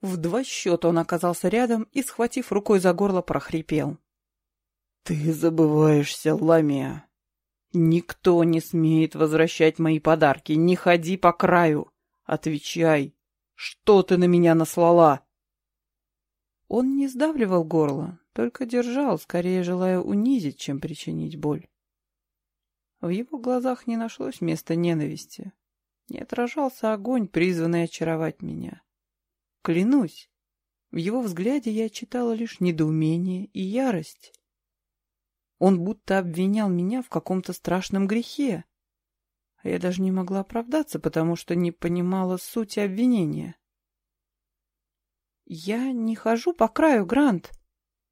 В два счета он оказался рядом и, схватив рукой за горло, прохрипел. «Ты забываешься, Ламия. Никто не смеет возвращать мои подарки. Не ходи по краю. Отвечай, что ты на меня наслала?» Он не сдавливал горло, только держал, скорее желая унизить, чем причинить боль. В его глазах не нашлось места ненависти. Не отражался огонь, призванный очаровать меня. Клянусь, в его взгляде я читала лишь недоумение и ярость. Он будто обвинял меня в каком-то страшном грехе. А я даже не могла оправдаться, потому что не понимала сути обвинения. «Я не хожу по краю, Грант.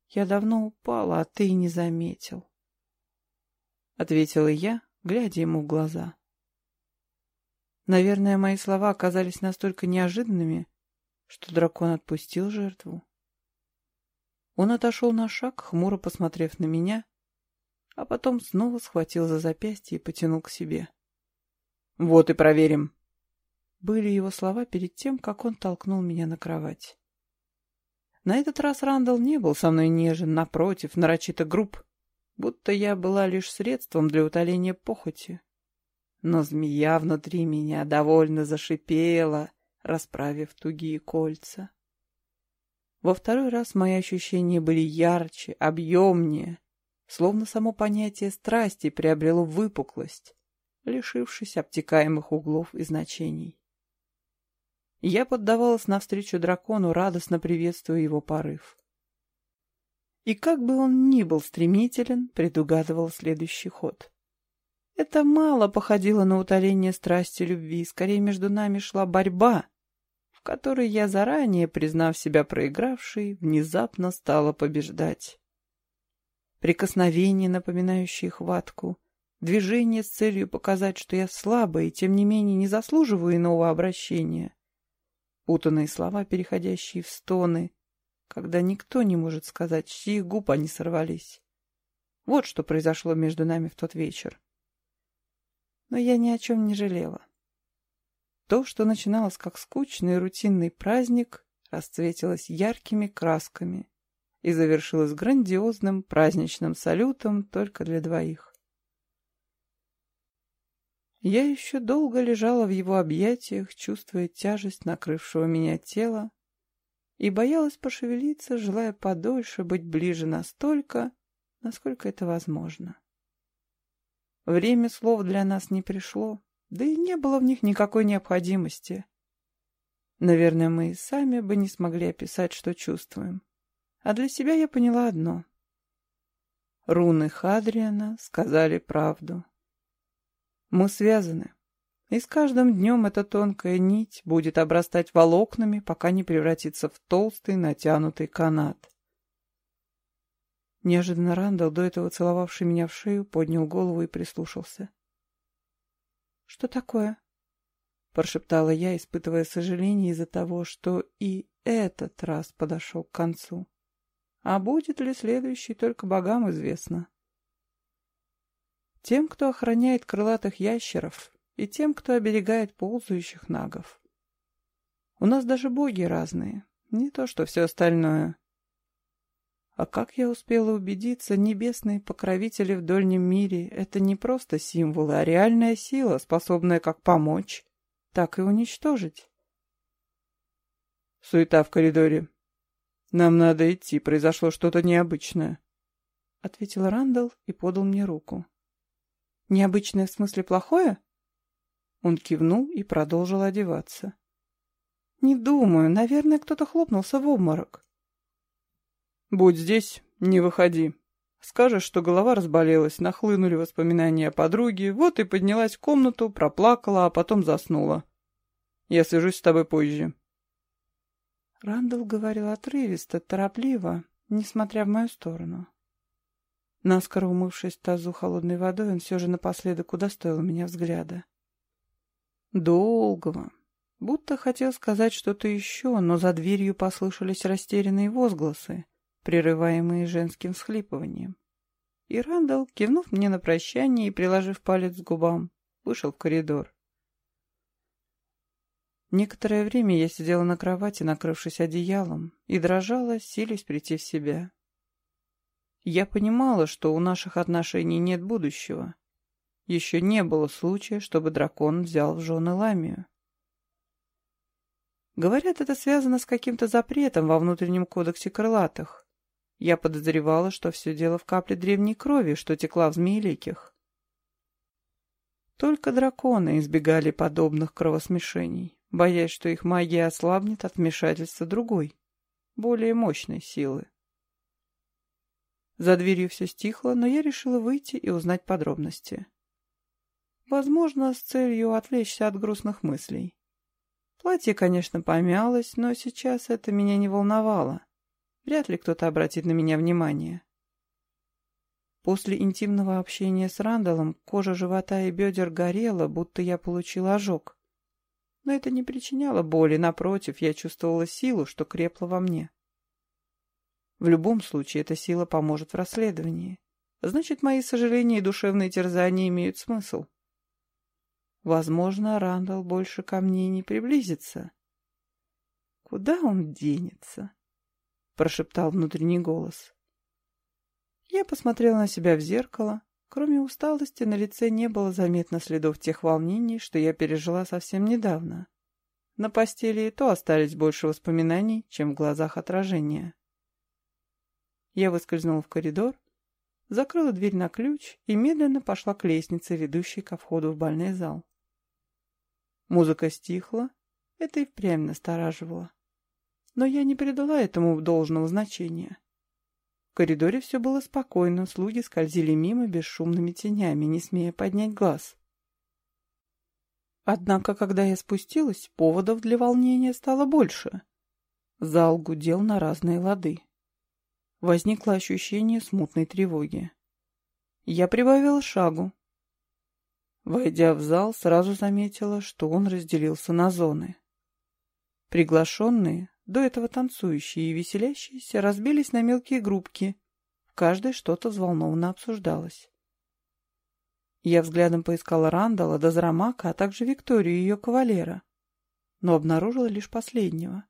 Я давно упала, а ты не заметил» ответила я, глядя ему в глаза. Наверное, мои слова оказались настолько неожиданными, что дракон отпустил жертву. Он отошел на шаг, хмуро посмотрев на меня, а потом снова схватил за запястье и потянул к себе. «Вот и проверим!» Были его слова перед тем, как он толкнул меня на кровать. На этот раз Рандall не был со мной нежен, напротив, нарочито груб будто я была лишь средством для утоления похоти. Но змея внутри меня довольно зашипела, расправив тугие кольца. Во второй раз мои ощущения были ярче, объемнее, словно само понятие страсти приобрело выпуклость, лишившись обтекаемых углов и значений. Я поддавалась навстречу дракону, радостно приветствуя его порыв. И как бы он ни был стремителен, предугадывал следующий ход. Это мало походило на утоление страсти любви, скорее между нами шла борьба, которой я заранее, признав себя проигравшей, внезапно стала побеждать. Прикосновение, напоминающее хватку, движение с целью показать, что я слабая и тем не менее не заслуживаю иного обращения, путанные слова, переходящие в стоны, когда никто не может сказать, с чьих губ они сорвались. Вот что произошло между нами в тот вечер. Но я ни о чем не жалела. То, что начиналось как скучный рутинный праздник, расцветилось яркими красками и завершилось грандиозным праздничным салютом только для двоих. Я еще долго лежала в его объятиях, чувствуя тяжесть накрывшего меня тела, и боялась пошевелиться, желая подольше быть ближе настолько, насколько это возможно. Время слов для нас не пришло, да и не было в них никакой необходимости. Наверное, мы и сами бы не смогли описать, что чувствуем. А для себя я поняла одно. Руны Хадриана сказали правду. Мы связаны. И с каждым днем эта тонкая нить будет обрастать волокнами, пока не превратится в толстый натянутый канат. Неожиданно Рандall, до этого целовавший меня в шею, поднял голову и прислушался. «Что такое?» — прошептала я, испытывая сожаление из-за того, что и этот раз подошел к концу. А будет ли следующий, только богам известно. Тем, кто охраняет крылатых ящеров, и тем, кто оберегает ползающих нагов. У нас даже боги разные, не то что все остальное. А как я успела убедиться, небесные покровители в дольнем мире — это не просто символы, а реальная сила, способная как помочь, так и уничтожить. Суета в коридоре. Нам надо идти, произошло что-то необычное. — ответил Рандall и подал мне руку. «Необычное в смысле плохое?» Он кивнул и продолжил одеваться. «Не думаю. Наверное, кто-то хлопнулся в обморок». «Будь здесь, не выходи. Скажешь, что голова разболелась, нахлынули воспоминания о подруге, вот и поднялась в комнату, проплакала, а потом заснула. Я свяжусь с тобой позже». Рандall говорил отрывисто, торопливо, несмотря в мою сторону. Наскоро умывшись в тазу холодной водой, он все же напоследок удостоил меня взгляда. Долгого. Будто хотел сказать что-то еще, но за дверью послышались растерянные возгласы, прерываемые женским всхлипыванием. И Рандall, кивнув мне на прощание и приложив палец к губам, вышел в коридор. Некоторое время я сидела на кровати, накрывшись одеялом, и дрожала, силясь прийти в себя. Я понимала, что у наших отношений нет будущего. Еще не было случая, чтобы дракон взял в жены Ламию. Говорят, это связано с каким-то запретом во внутреннем кодексе крылатых. Я подозревала, что все дело в капле древней крови, что текла в змееликих. Только драконы избегали подобных кровосмешений боясь, что их магия ослабнет от вмешательства другой, более мощной силы. За дверью все стихло, но я решила выйти и узнать подробности. Возможно, с целью отвлечься от грустных мыслей. Платье, конечно, помялось, но сейчас это меня не волновало. Вряд ли кто-то обратит на меня внимание. После интимного общения с Рандалом кожа живота и бедер горела, будто я получила ожог но это не причиняло боли, напротив, я чувствовала силу, что крепла во мне. В любом случае, эта сила поможет в расследовании. Значит, мои сожаления и душевные терзания имеют смысл. Возможно, Рандall больше ко мне не приблизится. Куда он денется? Прошептал внутренний голос. Я посмотрела на себя в зеркало. Кроме усталости, на лице не было заметно следов тех волнений, что я пережила совсем недавно. На постели и то остались больше воспоминаний, чем в глазах отражения. Я выскользнула в коридор, закрыла дверь на ключ и медленно пошла к лестнице, ведущей ко входу в больный зал. Музыка стихла, это и впрямь настораживало. Но я не придала этому должного значения коридоре все было спокойно, слуги скользили мимо бесшумными тенями, не смея поднять глаз. Однако, когда я спустилась, поводов для волнения стало больше. Зал гудел на разные лады. Возникло ощущение смутной тревоги. Я прибавила шагу. Войдя в зал, сразу заметила, что он разделился на зоны. Приглашенные до этого танцующие и веселящиеся, разбились на мелкие группки. В каждой что-то взволнованно обсуждалось. Я взглядом поискала Рандала, Дозрамака, а также Викторию и ее кавалера, но обнаружила лишь последнего.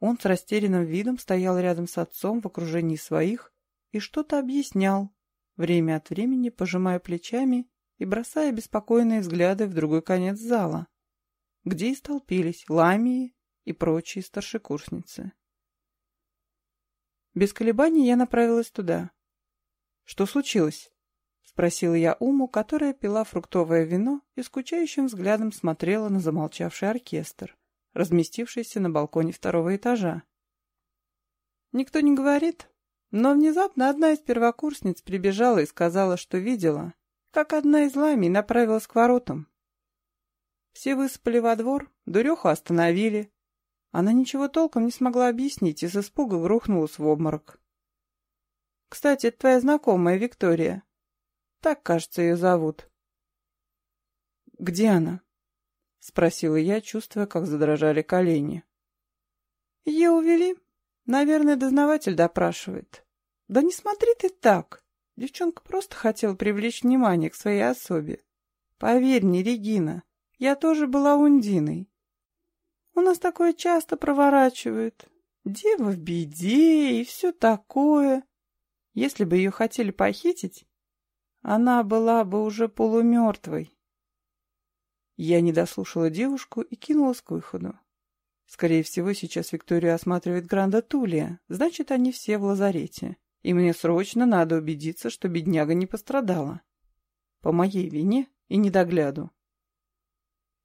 Он с растерянным видом стоял рядом с отцом в окружении своих и что-то объяснял, время от времени пожимая плечами и бросая беспокойные взгляды в другой конец зала, где и столпились ламии, и прочие старшекурсницы. Без колебаний я направилась туда. «Что случилось?» — спросила я Уму, которая пила фруктовое вино и скучающим взглядом смотрела на замолчавший оркестр, разместившийся на балконе второго этажа. «Никто не говорит, но внезапно одна из первокурсниц прибежала и сказала, что видела, как одна из ламий направилась к воротам. Все высыпали во двор, дуреху остановили, она ничего толком не смогла объяснить и с испуга грохнулась в обморок. «Кстати, это твоя знакомая Виктория. Так, кажется, ее зовут». «Где она?» — спросила я, чувствуя, как задрожали колени. «Ее увели. Наверное, дознаватель допрашивает». «Да не смотри ты так!» Девчонка просто хотела привлечь внимание к своей особе. «Поверь мне, Регина, я тоже была Ундиной. У нас такое часто проворачивают. Дева в беде и все такое. Если бы ее хотели похитить, она была бы уже полумертвой. Я не дослушала девушку и кинулась к выходу. Скорее всего, сейчас Виктория осматривает Гранда Тулия, значит, они все в лазарете. И мне срочно надо убедиться, что бедняга не пострадала. По моей вине и недогляду.